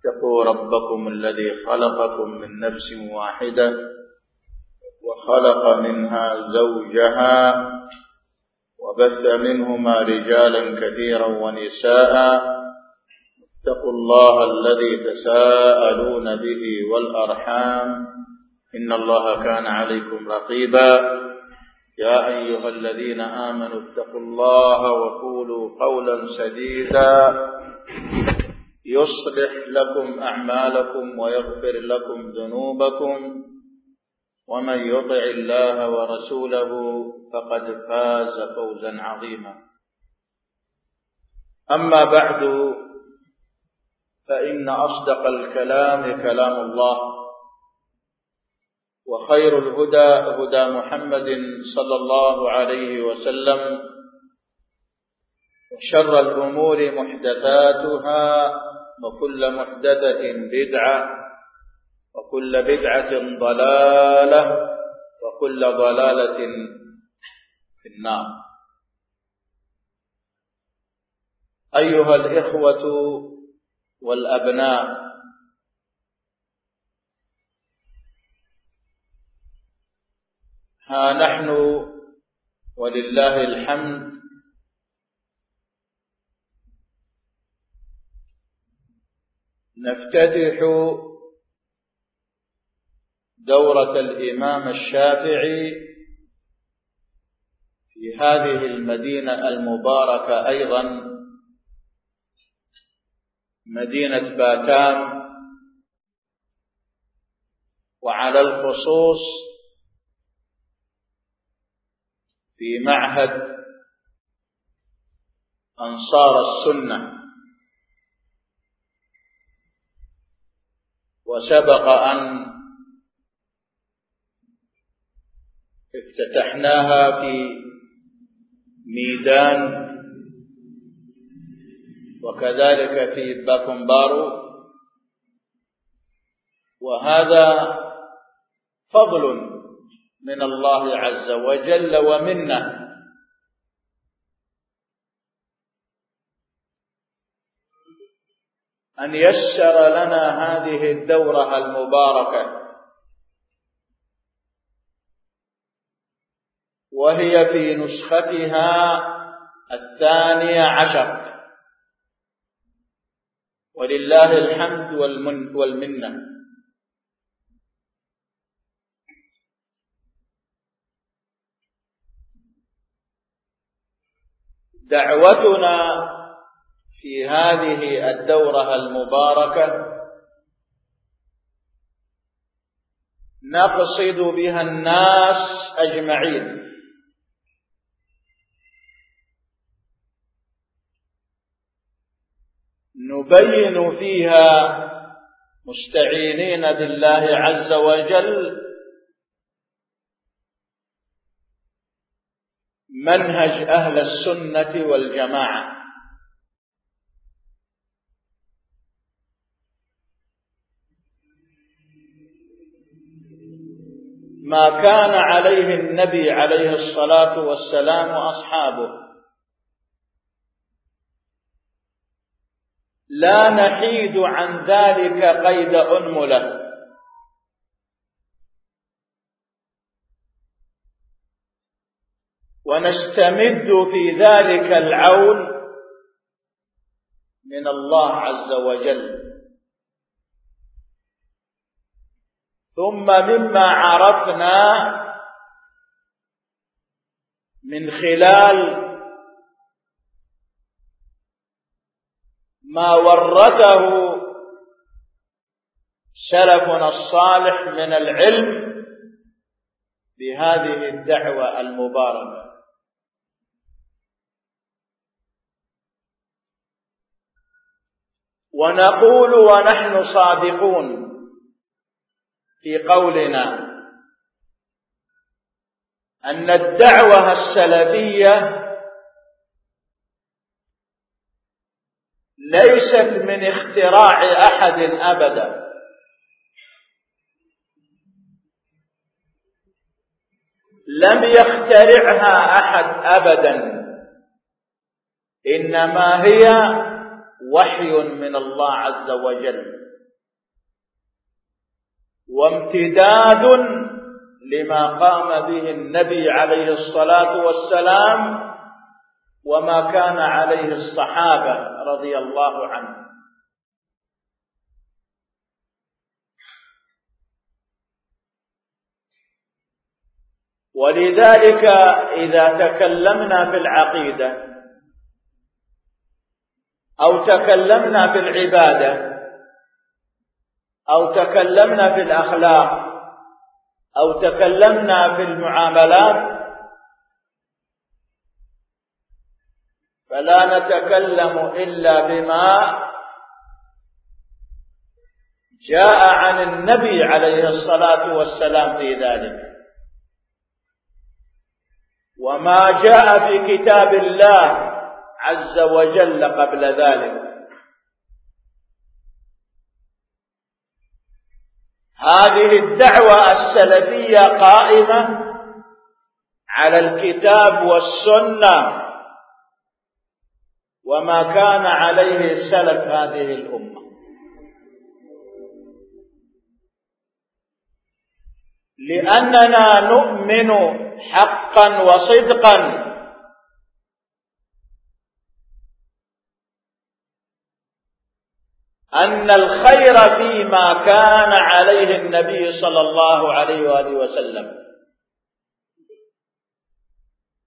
اتقوا ربكم الذي خلقكم من نفس واحدة وخلق منها زوجها وبث منهما رجالا كثيرا ونساء. اتقوا الله الذي تساءلون به والأرحام. إن الله كان عليكم رقيبا. يا أيها الذين آمنوا اتقوا الله وقولوا قولا سديدا. يصلح لكم أعمالكم ويغفر لكم ذنوبكم ومن يطع الله ورسوله فقد فاز فوزا عظيما. أما بعد فإن أصدق الكلام كلام الله وخير الهدى هدى محمد صلى الله عليه وسلم. وشر الأمور محدثاتها وكل محدثة بدعة وكل بدعة ضلالة وكل ضلالة في النار. أيها الإخوة والأبناء ها نحن ولله الحمد نفتتح دورة الإمام الشافعي في هذه المدينة المباركة أيضا مدينة باتام. وعلى الخصوص في معهد أنصار السنة. وسبق أن افتتحناها في ميدان وكذلك في باكمبارو. وهذا فضل من الله عز وجل ومنة. أن يسر لنا هذه الدورة المباركة. وهي في نسختها الثانية عشر. ولله الحمد والمن والمنة. دعوتنا في هذه الدورة المباركة نقصد بها الناس أجمعين. نبين فيها مستعينين بالله عز وجل منهج أهل السنة والجماعة. ما كان عليه النبي عليه الصلاة والسلام وأصحابه. لا نحيد عن ذلك قيد أنملة. ونستمد في ذلك العون من الله عز وجل. ثم مما عرفنا من خلال ما ورثه سلفنا الصالح من العلم بهذه الدعوة المباركة. ونقول ونحن صادقون في قولنا أن الدعوة السلفية ليست من اختراع أحد أبدا. لم يخترعها أحد أبدا إنما هي وحي من الله عز وجل. وامتداد لما قام به النبي عليه الصلاة والسلام وما كان عليه الصحابة رضي الله عنهم ولذلك إذا تكلمنا في العقيدة أو تكلمنا في العبادة أو تكلمنا في الأخلاق أو تكلمنا في المعاملات فلا نتكلم إلا بما جاء عن النبي عليه الصلاة والسلام في ذلك. وما جاء في كتاب الله عز وجل قبل ذلك. هذه الدعوة السلفية قائمة على الكتاب والسنة. وما كان عليه سلف هذه الأمة. لأننا نؤمن حقا وصدقا. أن الخير فيما كان عليه النبي صلى الله عليه وآله وسلم.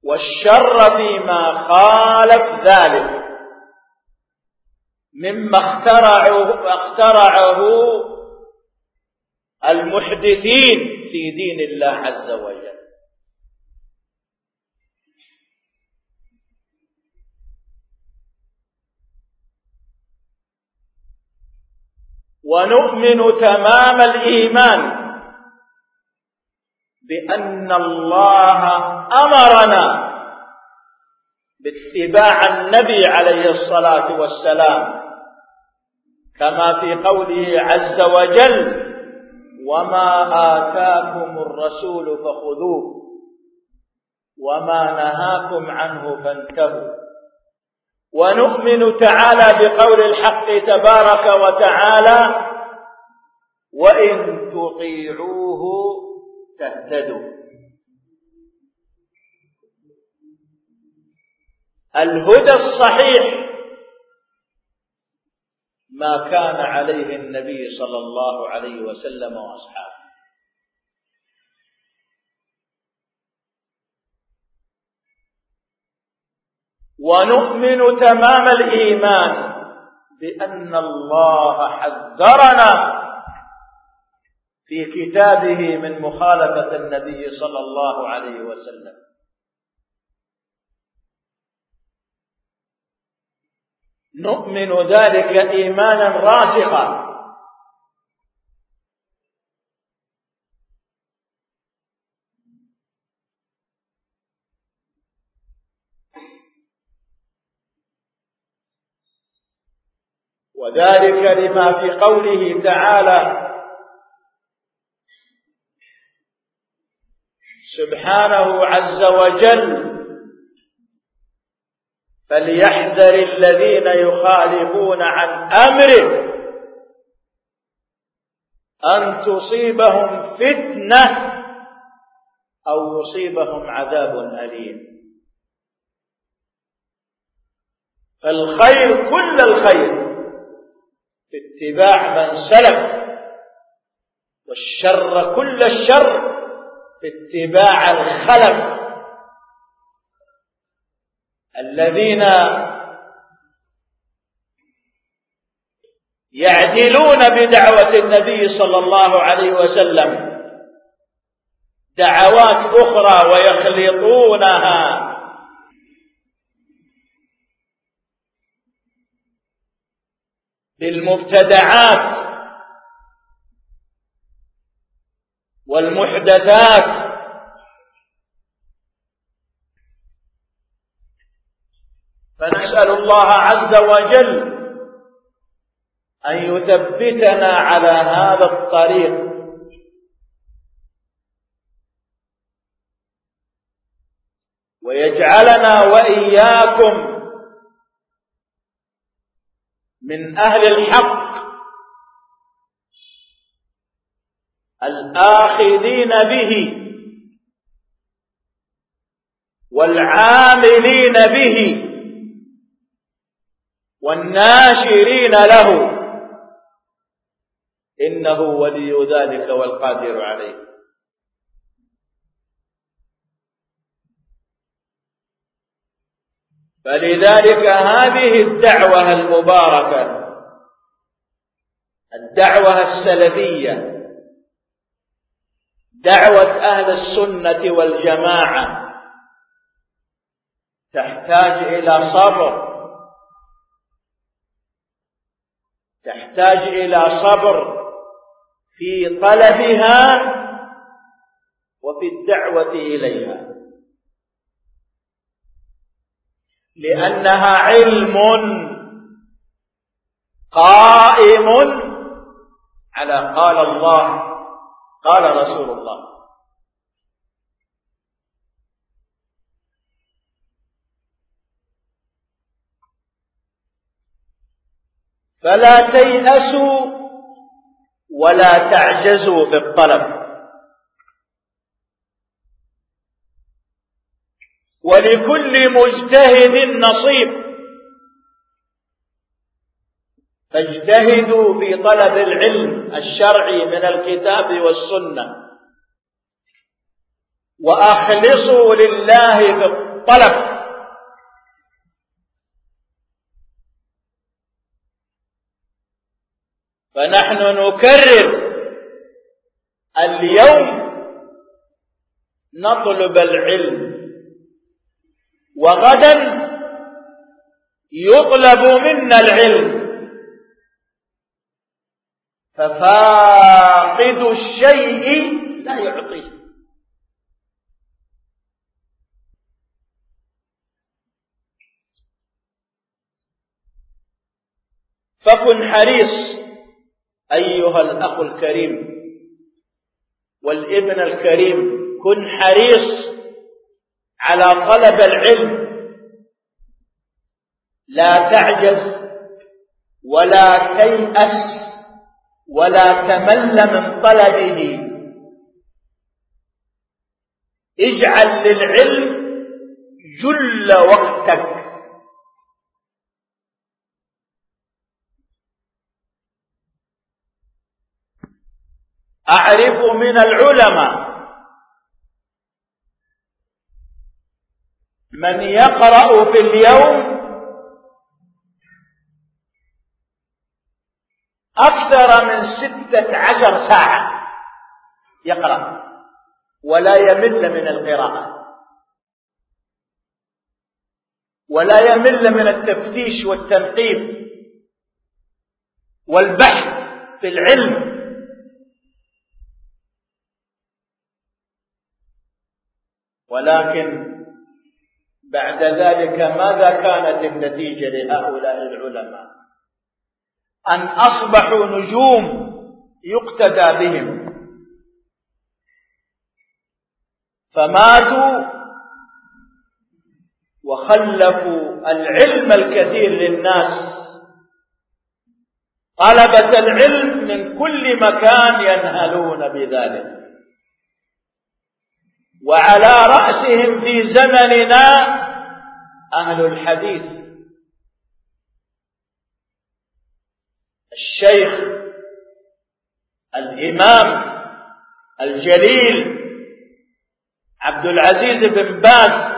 والشر فيما خالف ذلك. مما اخترعه, اخترعه المحدثين في دين الله عز وجل. ونؤمن تمام الإيمان بأن الله أمرنا باتباع النبي عليه الصلاة والسلام كما في قوله عز وجل وما آتاكم الرسول فخذوه وما نهاكم عنه فانتهوا. ونؤمن تعالى بقول الحق تبارك وتعالى وإن تطيعوه تهتدوا. الهدى الصحيح ما كان عليه النبي صلى الله عليه وسلم وأصحابه. ونؤمن تمام الإيمان بأن الله حذرنا في كتابه من مخالفة النبي صلى الله عليه وسلم. نؤمن ذلك إيمانا راسخا. وذلك لما في قوله تعالى سبحانه عز وجل فليحذر الذين يخالفون عن أمره أن تصيبهم فتنة أو يصيبهم عذاب أليم. فالخير كل الخير. اتباع من سلف والشر كل الشر في اتباع الخلف. الذين يعدلون بدعوة النبي صلى الله عليه وسلم دعوات أخرى ويخلطونها بالمبتدعات والمحدثات. فنسأل الله عز وجل أن يثبتنا على هذا الطريق. ويجعلنا وإياكم من أهل الحق. الآخذين به والعاملين به والناشرين له. إنه ولي ذلك والقادر عليه. فلذلك هذه الدعوة المباركة الدعوة السلفية دعوة أهل السنة والجماعة تحتاج إلى صبر تحتاج إلى صبر في طلبها وفي الدعوة إليها. لأنها علم قائم على قال الله قال رسول الله. فلا تيأسوا ولا تعجزوا في الطلب. ولكل مجتهد نصيب. فاجتهدوا في طلب العلم الشرعي من الكتاب والسنة. وأخلصوا لله في الطلب. فنحن نكرر اليوم نطلب العلم. وغدا يطلب منا العلم. ففاقد الشيء لا يعطيه. فكن حريص أيها الأخ الكريم والابن الكريم كن حريص على طلب العلم. لا تعجز ولا تيأس ولا تمل من طلبه. اجعل للعلم جل وقتك. أعرف من العلماء من يقرأ في اليوم أكثر من ستة عشر ساعة يقرأ ولا يمل من القراءة ولا يمل من التفتيش والتنقيب والبحث في العلم ولكن بعد ذلك ماذا كانت النتيجة لهؤلاء العلماء؟ أن أصبحوا نجوم يقتدى بهم. فماتوا وخلفوا العلم الكثير للناس. طلبة العلم من كل مكان ينهلون بذلك. وعلى رأسهم في زمننا أهل الحديث. الشيخ الإمام الجليل عبد العزيز بن باز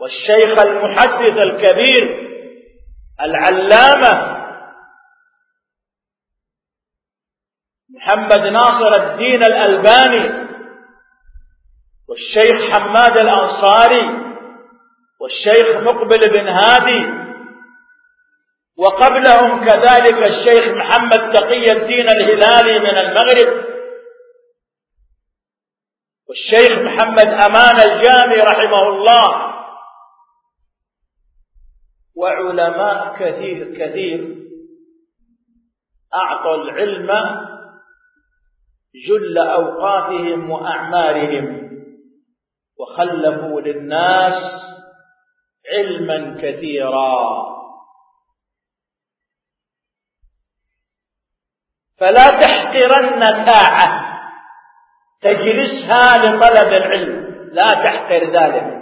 والشيخ المحدث الكبير العلامة محمد ناصر الدين الألباني والشيخ حماد الأنصاري والشيخ مقبل بن هادي وقبلهم كذلك الشيخ محمد تقي الدين الهلالي من المغرب والشيخ محمد أمان الجامي رحمه الله وعلماء كثير كثير أعطوا العلم جل أوقاتهم وأعمارهم وخلفوا للناس علما كثيرا. فلا تحقرن ساعة. تجلسها لطلب العلم. لا تحقر ذلك.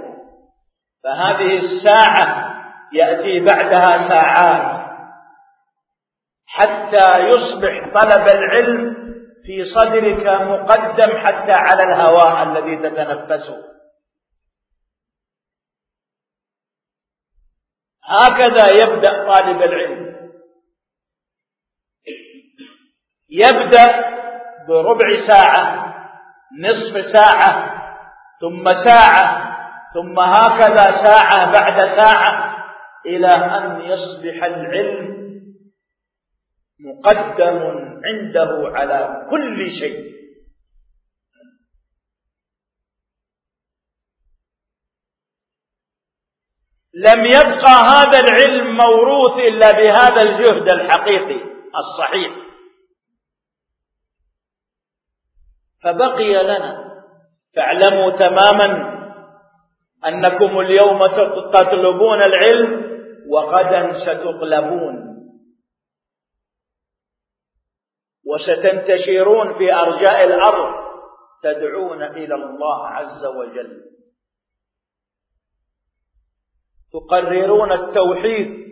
فهذه الساعة يأتي بعدها ساعات. حتى يصبح طلب العلم في صدرك مقدم حتى على الهواء الذي تتنفسه. هكذا يبدأ طالب العلم. يبدأ بربع ساعة نصف ساعة ثم ساعة ثم هكذا ساعة بعد ساعة إلى أن يصبح العلم مقدم عنده على كل شيء. لم يبقى هذا العلم موروث إلا بهذا الجهد الحقيقي الصحيح. فبقي لنا فاعلموا تماما أنكم اليوم تطلبون العلم وغدا ستغلبون وستنتشرون في أرجاء الأرض تدعون إلى الله عز وجل. تقررون التوحيد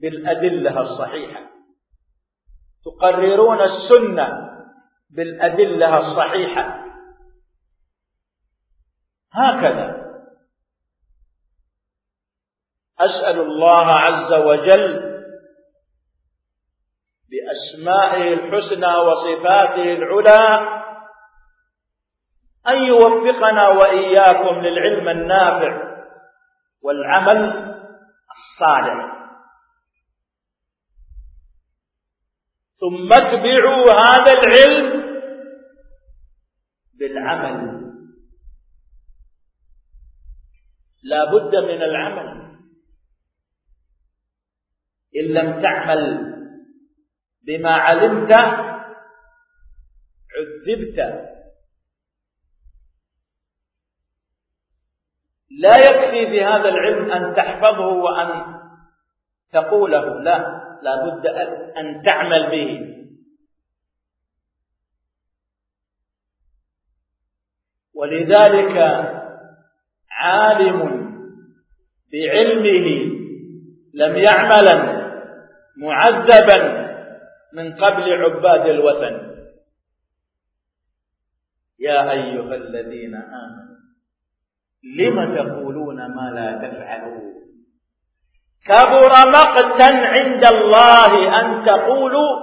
بالأدلة الصحيحة. تقررون السنة بالأدلة الصحيحة. هكذا. أسأل الله عز وجل بأسمائه الحسنى وصفاته العلى أن يوفقنا وإياكم للعلم النافع والعمل الصالح. ثم اتبعوا هذا العلم بالعمل. لا بد من العمل. إن لم تعمل بما علمت عذبت. لا يكفي في هذا العلم أن تحفظه وأن تقوله. لا لا بد أن تعمل به. ولذلك عالم بعلمه لم يعملا معذبا من قبل عباد الوثن. يا أيها الذين آمنوا لم تقولون ما لا تفعلون؟ كبر مقتا عند الله أن تقولوا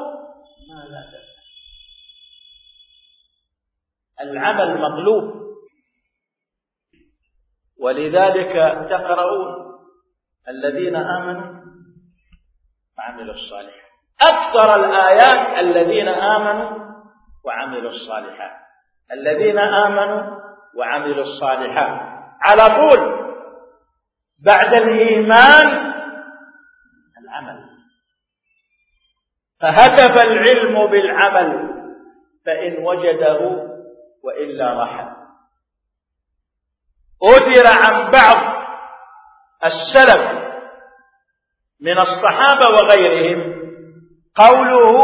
ما لا تفعلون. العمل مطلوب ولذلك تقرؤون الذين آمنوا وعملوا الصالحات. أكثر الآيات الذين آمنوا وعملوا الصالحات. الذين آمنوا وعملوا الصالحات. على طول بعد الإيمان العمل. فهتف العلم بالعمل فإن وجده وإلا رحل. أثر عن بعض السلف من الصحابة وغيرهم قوله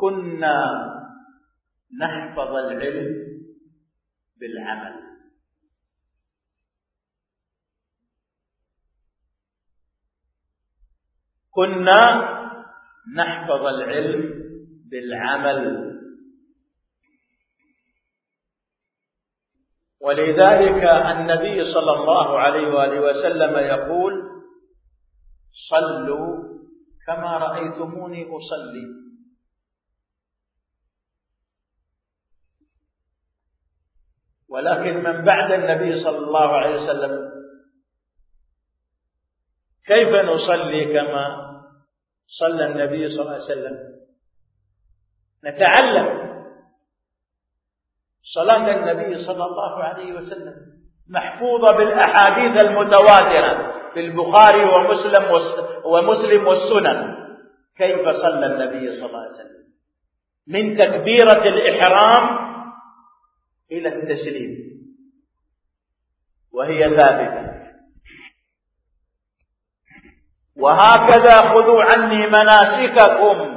كنا نحفظ العلم بالعمل. كنا نحفظ العلم بالعمل. ولذلك النبي صلى الله عليه وآله وسلم يقول صلوا كما رأيتموني أصلي. ولكن من بعد النبي صلى الله عليه وسلم كيف نصلي كما صلى النبي صلى الله عليه وسلم؟ نتعلم صلاة النبي صلى الله عليه وسلم محفوظة بالأحاديث المتواترة في البخاري ومسلم ومسلم والسنن. كيف صلى النبي صلى الله عليه وسلم؟ من تكبيرة الإحرام إلى التسليم. وهي ثابتة. وهكذا خذوا عني مناسككم.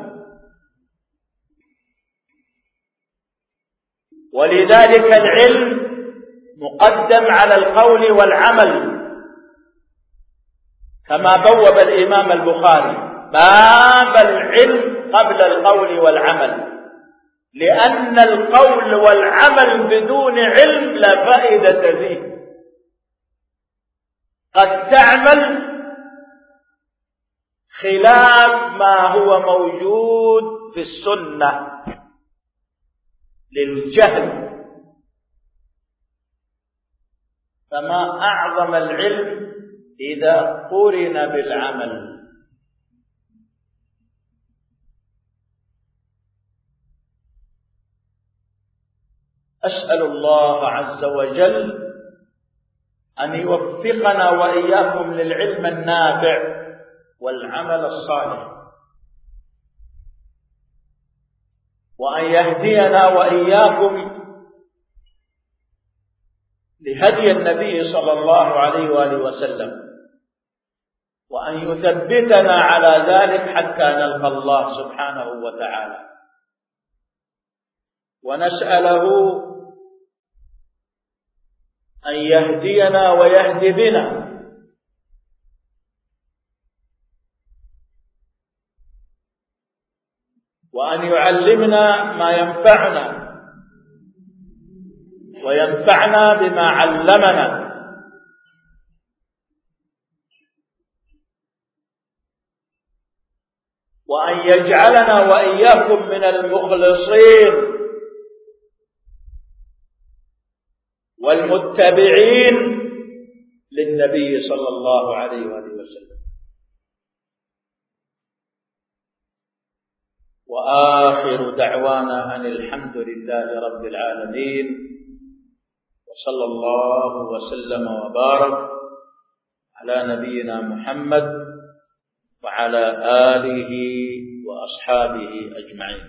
ولذلك العلم مقدم على القول والعمل كما بوب الإمام البخاري باب العلم قبل القول والعمل. لأن القول والعمل بدون علم لا فائدة فيه. قد تعمل خلاف ما هو موجود في السنة للجهل. فما أعظم العلم إذا قرن بالعمل. أسأل الله عز وجل أن يوفقنا وإياكم للعلم النافع. والعمل الصالح. وأن يهدينا وإياكم لهدي النبي صلى الله عليه وآله وسلم. وأن يثبتنا على ذلك حتى نلقى الله سبحانه وتعالى. ونسأله أن يهدينا ويهدي بنا. وأن يعلمنا ما ينفعنا وينفعنا بما علمنا. وأن يجعلنا وإياكم من المخلصين والمتبعين للنبي صلى الله عليه وآله وسلم. وآخر دعوانا أن الحمد لله رب العالمين وصلى الله وسلم وبارك على نبينا محمد وعلى آله وأصحابه أجمعين.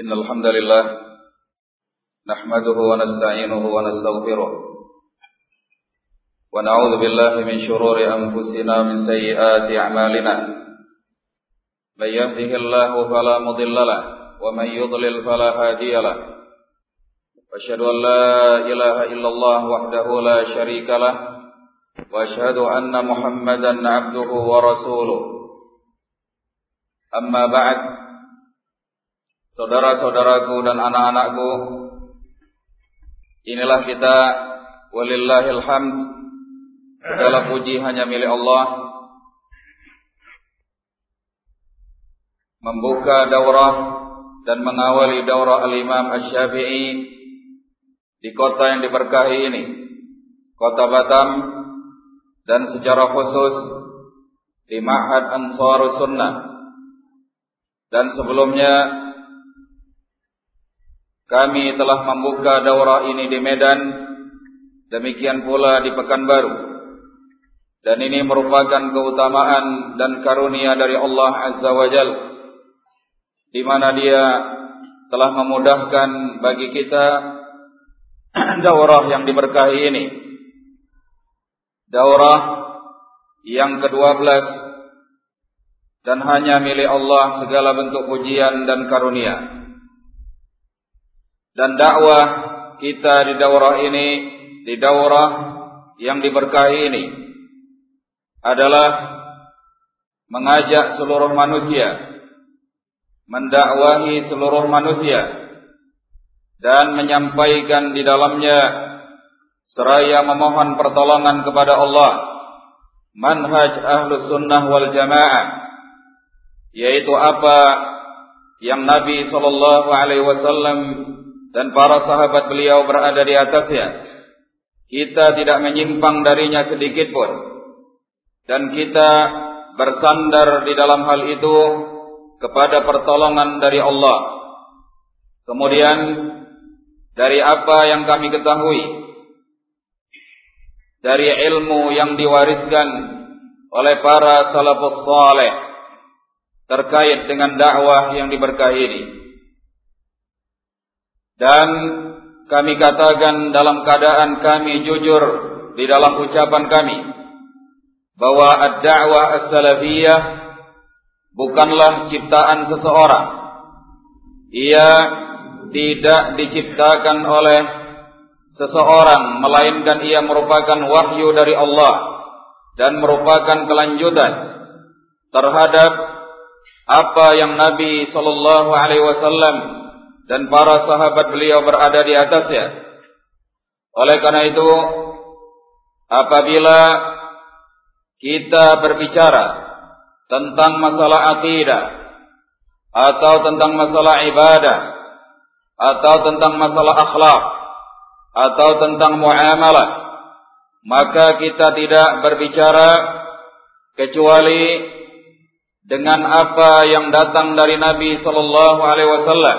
إن الحمد لله نحمده ونستعينه ونستغفره ونعوذ بالله من شرور أنفسنا من سيئات أعمالنا. من يهده الله فلا مضل له ومن يضلل فلا هادي له. واشهد أن لا إله إلا الله وحده لا شريك له وأشهد أن محمدا عبده ورسوله. أما بعد saudara-saudaraku dan anak-anakku, inilah kita. Walillahil hamd. Segala puji hanya milik Allah. Membuka daurah dan mengawali daurah Al-Imam Asy-Syafi'i di kota yang diberkahi ini, kota Batam dan secara khusus di Ma'had Ansarus Sunnah. Dan sebelumnya kami telah membuka daurah ini di Medan, demikian pula di Pekanbaru. Dan ini merupakan keutamaan dan karunia dari Allah Azza wa Jal, di mana Dia telah memudahkan bagi kita daurah yang diberkahi ini. Daurah yang ke-12 dan hanya milik Allah segala bentuk pujian dan karunia dan dakwah kita di daurah ini, di daurah yang diberkahi ini adalah mengajak seluruh manusia mendakwahi seluruh manusia dan menyampaikan di dalamnya seraya memohon pertolongan kepada Allah manhaj ahlus sunnah wal jamaah yaitu apa yang Nabi sallallahu alaihi wasallam dan para sahabat beliau berada di atasnya. Kita tidak menyimpang darinya sedikit pun dan kita bersandar di dalam hal itu kepada pertolongan dari Allah. Kemudian dari apa yang kami ketahui dari ilmu yang diwariskan oleh para salafus saleh terkait dengan dakwah yang diberkahi ini. Dan kami katakan dalam keadaan kami jujur di dalam ucapan kami bahwa ad-da'wah as-salafiyah bukanlah ciptaan seseorang ia tidak diciptakan oleh seseorang melainkan ia merupakan wahyu dari Allah dan merupakan kelanjutan terhadap apa yang Nabi sallallahu alaihi wasallam dan para sahabat beliau berada di atasnya. Oleh karena itu, apabila kita berbicara tentang masalah akidah atau tentang masalah ibadah atau tentang masalah akhlak atau tentang muamalah maka kita tidak berbicara kecuali dengan apa yang datang dari Nabi sallallahu alaihi wasallam.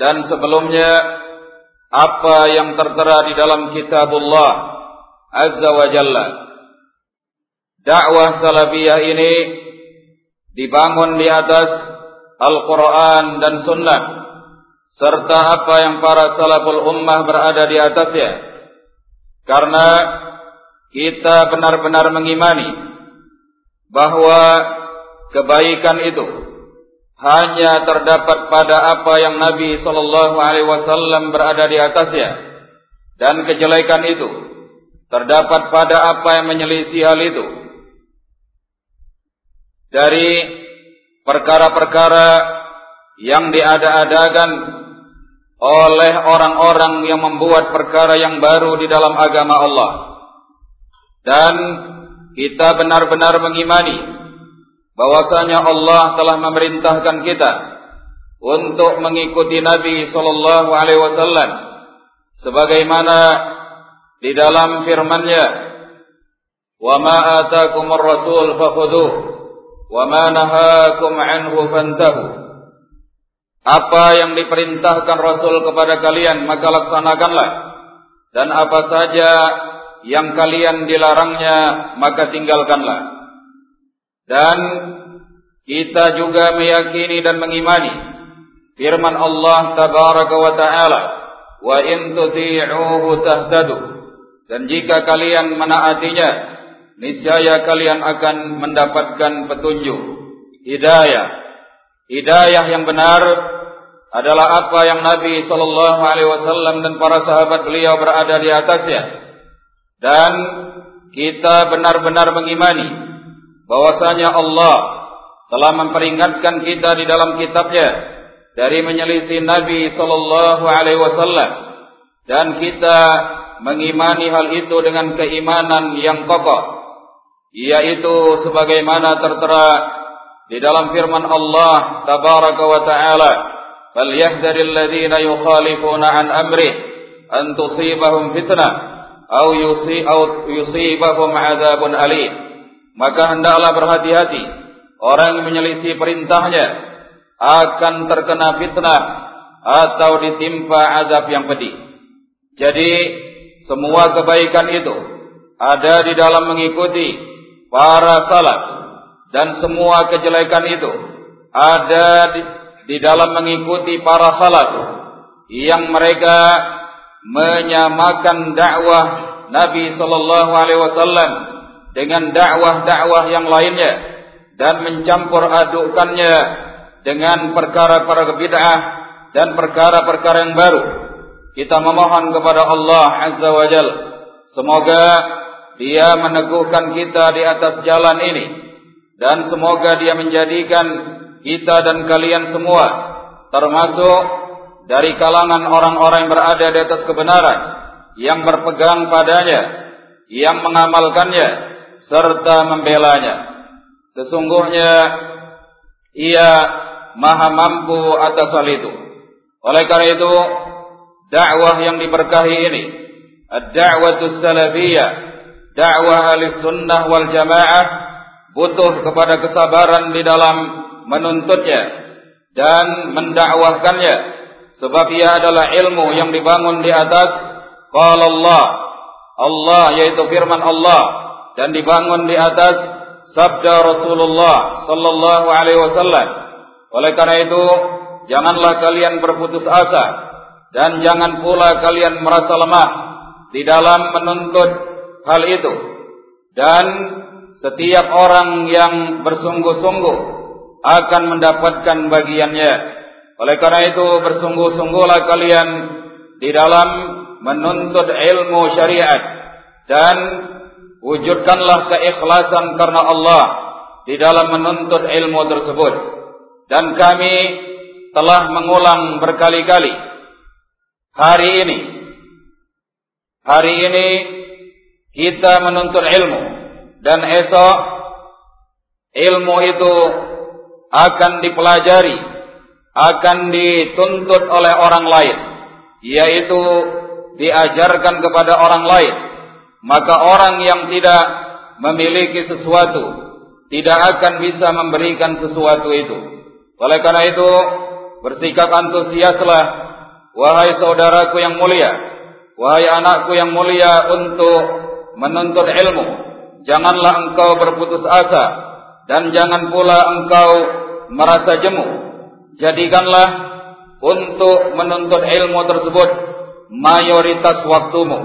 Dan sebelumnya apa yang tertera di dalam kitabullah azza wa jalla dakwah salafiyah ini dibangun di atas Al-Quran dan Sunnah serta apa yang para salaful ummah berada di atasnya. Karena kita benar-benar mengimani bahwa kebaikan itu hanya terdapat pada apa yang Nabi sallallahu alaihi wasallam berada di atasnya dan kejelekan itu terdapat pada apa yang menyelisih hal itu dari perkara-perkara yang diada-adakan oleh orang-orang yang membuat perkara yang baru di dalam agama Allah. Dan kita benar-benar mengimani bahwasanya Allah telah memerintahkan kita untuk mengikuti Nabi sallallahu alaihi wasallam sebagaimana di dalam firman-Nya wa ma ataakumur rasul ma nahakum anhu fantahu. Apa yang diperintahkan Rasul kepada kalian maka laksanakanlah. Dan apa saja yang kalian dilarangnya maka tinggalkanlah. Dan kita juga meyakini dan mengimani firman Allah tabaraka wa taala wa in tuti'uhu tahtadu. Dan jika kalian menaatinya niscaya kalian akan mendapatkan petunjuk. Hidayah. Hidayah yang benar adalah apa yang Nabi sallallahu alaihi wasallam dan para sahabat beliau berada di atasnya. Dan kita benar-benar mengimani bahwasanya Allah telah memperingatkan kita di dalam kitabnya dari menyelisih Nabi sallallahu alaihi wasallam. Dan kita mengimani hal itu dengan keimanan yang kokoh yaitu sebagaimana tertera di dalam firman Allah tabaraka wa taala falyahdharil ladzina yukhalifuna an amri an tusibahum fitnah aw yusi aw yusibahum adzabun alim. Maka hendaklah berhati-hati orang yang menyelisih perintahnya akan terkena fitnah atau ditimpa azab yang pedih. Jadi semua kebaikan itu ada di dalam mengikuti para salaf dan semua kejelekan itu ada di, di dalam mengikuti para salaf yang mereka menyamakan dakwah Nabi sallallahu alaihi wasallam dengan dakwah-dakwah yang lainnya dan mencampur adukkannya dengan perkara-perkara bid'ah dan perkara-perkara yang baru. Kita memohon kepada Allah Azza wa semoga Dia meneguhkan kita di atas jalan ini. Dan semoga dia menjadikan kita dan kalian semua termasuk dari kalangan orang-orang yang berada di atas kebenaran yang berpegang padanya yang mengamalkannya serta membelanya. Sesungguhnya ia maha mampu atas hal itu. Oleh karena itu dakwah yang diberkahi ini ad-da'watu salafiyah dakwah ahli sunnah wal jamaah butuh kepada kesabaran di dalam menuntutnya dan mendakwahkannya. Sebab ia adalah ilmu yang dibangun di atas qala Allah. Allah yaitu firman Allah dan dibangun di atas sabda Rasulullah sallallahu alaihi wasallam. Oleh karena itu janganlah kalian berputus asa dan jangan pula kalian merasa lemah di dalam menuntut hal itu dan setiap orang yang bersungguh-sungguh akan mendapatkan bagiannya. Oleh karena itu bersungguh-sungguhlah kalian di dalam menuntut ilmu syariat dan wujudkanlah keikhlasan karena Allah di dalam menuntut ilmu tersebut. Dan kami telah mengulang berkali-kali hari ini. Hari ini kita menuntut ilmu dan esok ilmu itu akan dipelajari, akan dituntut oleh orang lain, yaitu diajarkan kepada orang lain. Maka orang yang tidak memiliki sesuatu tidak akan bisa memberikan sesuatu itu. Oleh karena itu, bersikap antusiaslah wahai saudaraku yang mulia, wahai anakku yang mulia untuk menuntut ilmu janganlah engkau berputus asa dan jangan pula engkau merasa jemu. Jadikanlah untuk menuntut ilmu tersebut mayoritas waktumu.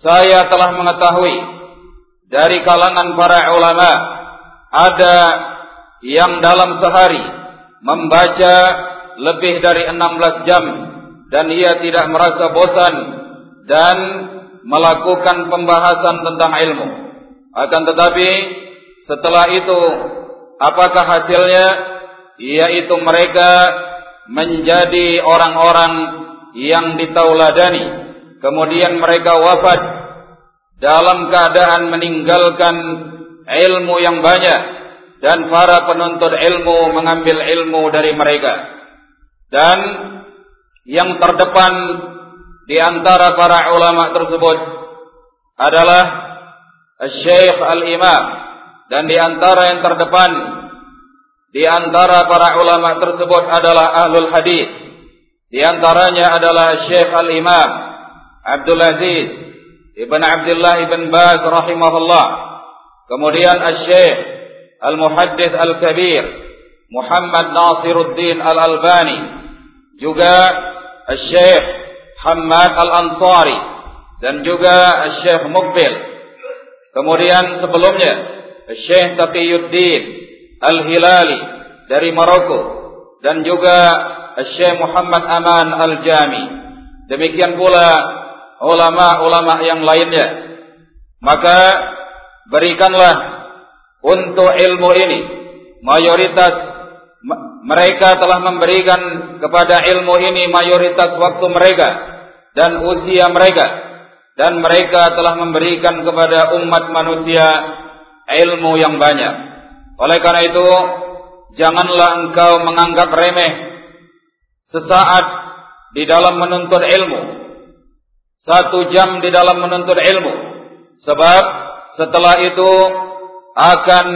Saya telah mengetahui dari kalangan para ulama ada yang dalam sehari membaca lebih dari 16 jam dan ia tidak merasa bosan dan melakukan pembahasan tentang ilmu. Akan tetapi setelah itu apakah hasilnya? Yaitu mereka menjadi orang-orang yang ditauladani. Kemudian mereka wafat dalam keadaan meninggalkan ilmu yang banyak dan para penuntut ilmu mengambil ilmu dari mereka. Dan yang terdepan di antara para ulama tersebut adalah Syekh Al-Imam dan di antara yang terdepan di antara para ulama tersebut adalah Ahlul Hadis. Di antaranya adalah Syekh Al-Imam Abdul Aziz Ibn Abdullah Ibn Baz rahimahullah. Kemudian Syekh Al-Muhaddith Al-Kabir Muhammad Nasiruddin Al-Albani. Juga Syekh Hamad Al-Ansari dan juga Syekh Muqbil Kemudian sebelumnya Syekh Taqiyuddin Al-Hilali dari Maroko dan juga Syekh Muhammad Aman Al-Jami. Demikian pula ulama-ulama yang lainnya. Maka berikanlah untuk ilmu ini mayoritas mereka telah memberikan kepada ilmu ini mayoritas waktu mereka dan usia mereka dan mereka telah memberikan kepada umat manusia ilmu yang banyak. Oleh karena itu, janganlah engkau menganggap remeh sesaat di dalam menuntut ilmu. Satu jam di dalam menuntut ilmu. Sebab setelah itu akan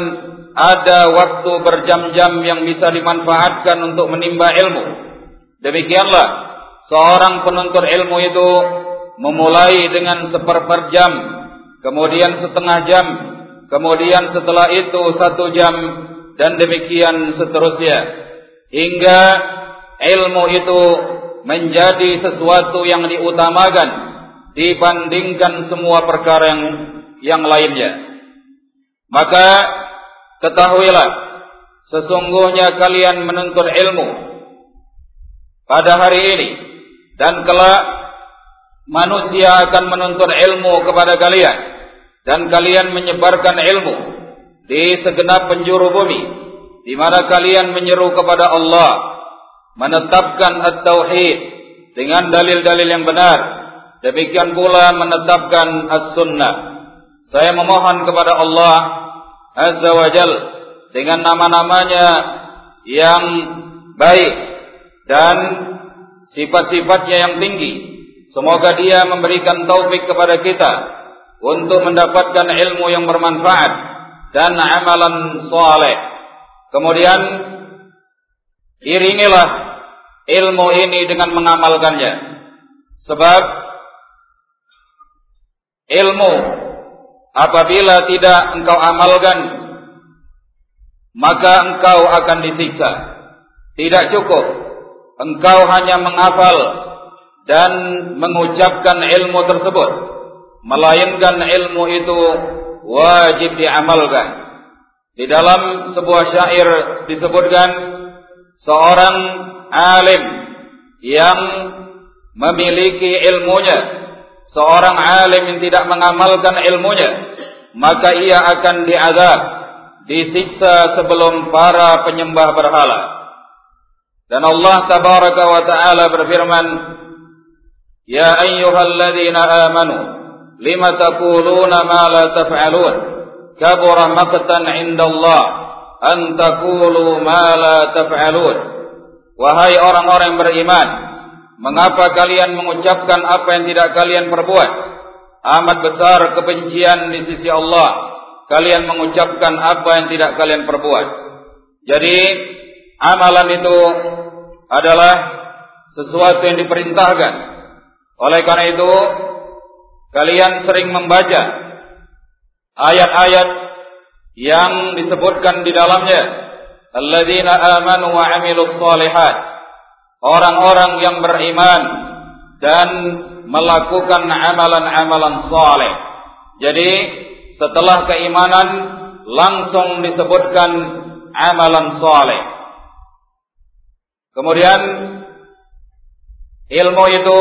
ada waktu berjam-jam yang bisa dimanfaatkan untuk menimba ilmu. Demikianlah seorang penuntut ilmu itu memulai dengan seperempat jam, kemudian setengah jam, kemudian setelah itu satu jam, dan demikian seterusnya. Hingga ilmu itu menjadi sesuatu yang diutamakan dibandingkan semua perkara yang, yang lainnya. Maka ketahuilah, sesungguhnya kalian menuntut ilmu pada hari ini dan kelak manusia akan menuntut ilmu kepada kalian. Dan kalian menyebarkan ilmu di segenap penjuru bumi di mana kalian menyeru kepada Allah menetapkan at-tauhid dengan dalil-dalil yang benar. Demikian pula menetapkan as-sunnah. Saya memohon kepada Allah azza wajal dengan nama-namanya yang baik dan sifat-sifatnya yang tinggi semoga dia memberikan taufik kepada kita untuk mendapatkan ilmu yang bermanfaat dan amalan saleh Kemudian iringilah ilmu ini dengan mengamalkannya. Sebab ilmu apabila tidak engkau amalkan maka engkau akan disiksa. Tidak cukup engkau hanya menghafal dan mengucapkan ilmu tersebut, melainkan ilmu itu wajib diamalkan. Di dalam sebuah syair disebutkan seorang alim yang memiliki ilmunya, seorang alim yang tidak mengamalkan ilmunya, maka ia akan diazab, disiksa sebelum para penyembah berhala. Dan Allah tabaraka wa taala berfirman, "Ya ayyuhalladzina amanu, lima takuluna ma la taf'alun? Kabura maqtan 'indallah an taqulu ma la taf'alun." Wahai orang-orang beriman, mengapa kalian mengucapkan apa yang tidak kalian perbuat? Amat besar kebencian di sisi Allah. Kalian mengucapkan apa yang tidak kalian perbuat. Jadi Amalan itu adalah Sesuatu yang diperintahkan. Oleh karena itu Kalian sering membaca ayat-ayat yang disebutkan di dalamnya. Alladzina amanu wa amilus orang-orang yang beriman dan melakukan amalan-amalan saleh. Jadi setelah keimanan langsung disebutkan amalan saleh kemudian ilmu itu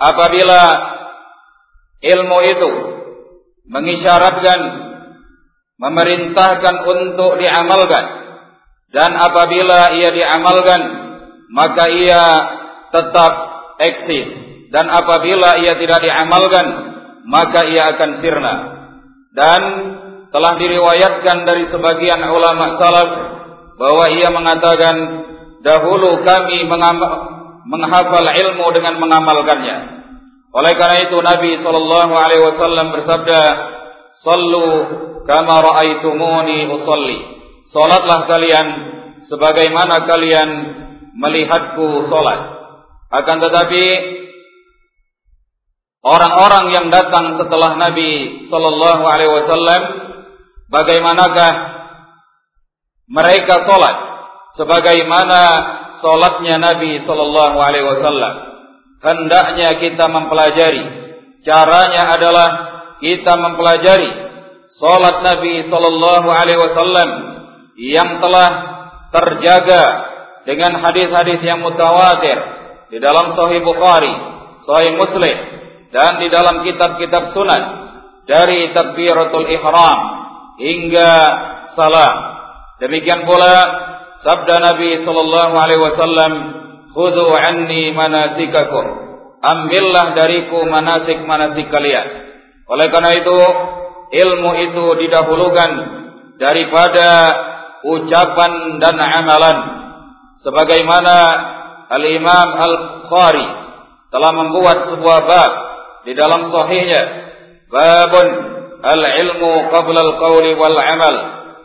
apabila ilmu itu mengisyaratkan memerintahkan untuk diamalkan dan apabila ia diamalkan maka ia tetap eksis. Dan apabila ia tidak diamalkan maka ia akan sirna. Dan telah diriwayatkan dari sebagian ulama salaf bahwa ia mengatakan dahulu kami menghafal ilmu dengan mengamalkannya oleh karena itu Nabi sallallahu alaihi wasallam bersabda, "Shallu kama raaitumuni usalli." Salatlah kalian sebagaimana kalian melihatku salat. Akan tetapi orang-orang yang datang setelah Nabi sallallahu alaihi wasallam bagaimanakah mereka salat sebagaimana salatnya Nabi sallallahu alaihi wasallam? hendaknya kita mempelajari. Caranya adalah kita mempelajari salat Nabi sallallahu alaihi wasallam yang telah terjaga dengan hadis-hadis yang mutawatir di dalam Sahih Bukhari, Sahih Muslim dan di dalam kitab-kitab sunan dari takbiratul ihram hingga salam. Demikian pula sabda Nabi sallallahu alaihi wasallam Khudhu anni manasikakum. Ambillah dariku manasik-manasik kalian. Oleh karena itu, ilmu itu didahulukan daripada ucapan dan amalan. Sebagaimana Al-Imam Al-Bukhari telah membuat sebuah bab di dalam sahihnya. Babun al-ilmu qabla al-qawli wal-amal.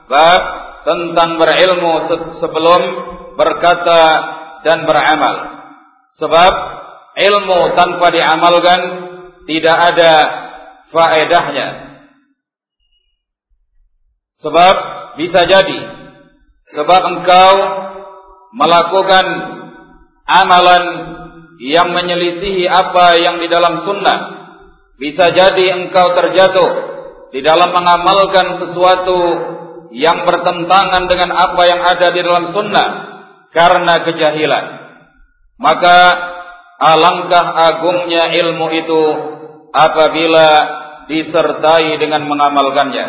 Bab tentang berilmu sebelum berkata dan beramal. Sebab ilmu tanpa diamalkan tidak ada faedahnya. Sebab bisa jadi sebab engkau melakukan amalan yang menyelisihi apa yang di dalam sunnah bisa jadi engkau terjatuh di dalam mengamalkan sesuatu yang bertentangan dengan apa yang ada di dalam sunnah karena kejahilan. Maka alangkah agungnya ilmu itu apabila disertai dengan mengamalkannya.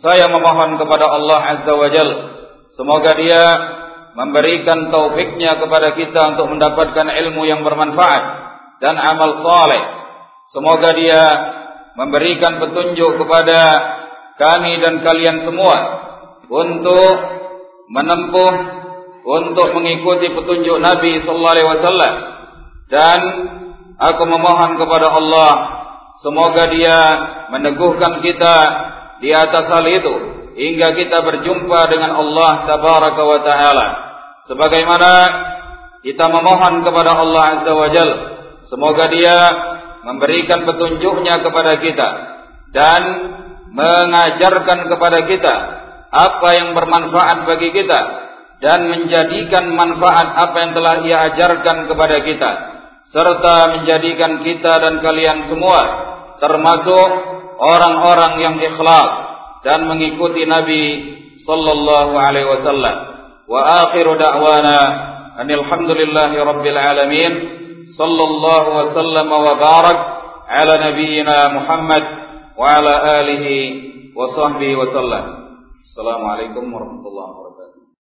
Saya memohon kepada Allah Azza wa Jal Semoga dia memberikan taufiknya kepada kita untuk mendapatkan ilmu yang bermanfaat dan amal saleh. Semoga dia memberikan petunjuk kepada kami dan kalian semua untuk menempuh untuk mengikuti petunjuk Nabi sallallahu alaihi wasallam. Dan aku memohon kepada Allah semoga dia meneguhkan kita di atas hal itu hingga kita berjumpa dengan Allah tabaraka wa taala. Sebagaimana kita memohon kepada Allah azza wajalla semoga dia memberikan petunjuknya kepada kita. Dan mengajarkan kepada kita apa yang bermanfaat bagi kita dan menjadikan manfaat apa yang telah ia ajarkan kepada kita serta menjadikan kita dan kalian semua termasuk orang-orang yang ikhlas dan mengikuti Nabi sallallahu alaihi wasallam. Wa akhiru da'wana anil hamdulillahi rabbil alamin. Sallallahu wasallam wa barak ala nabiyyina Muhammad wa ala alihi wa sahbihi wa sallam. Assalamualaikum warahmatullahi wabarakatuh.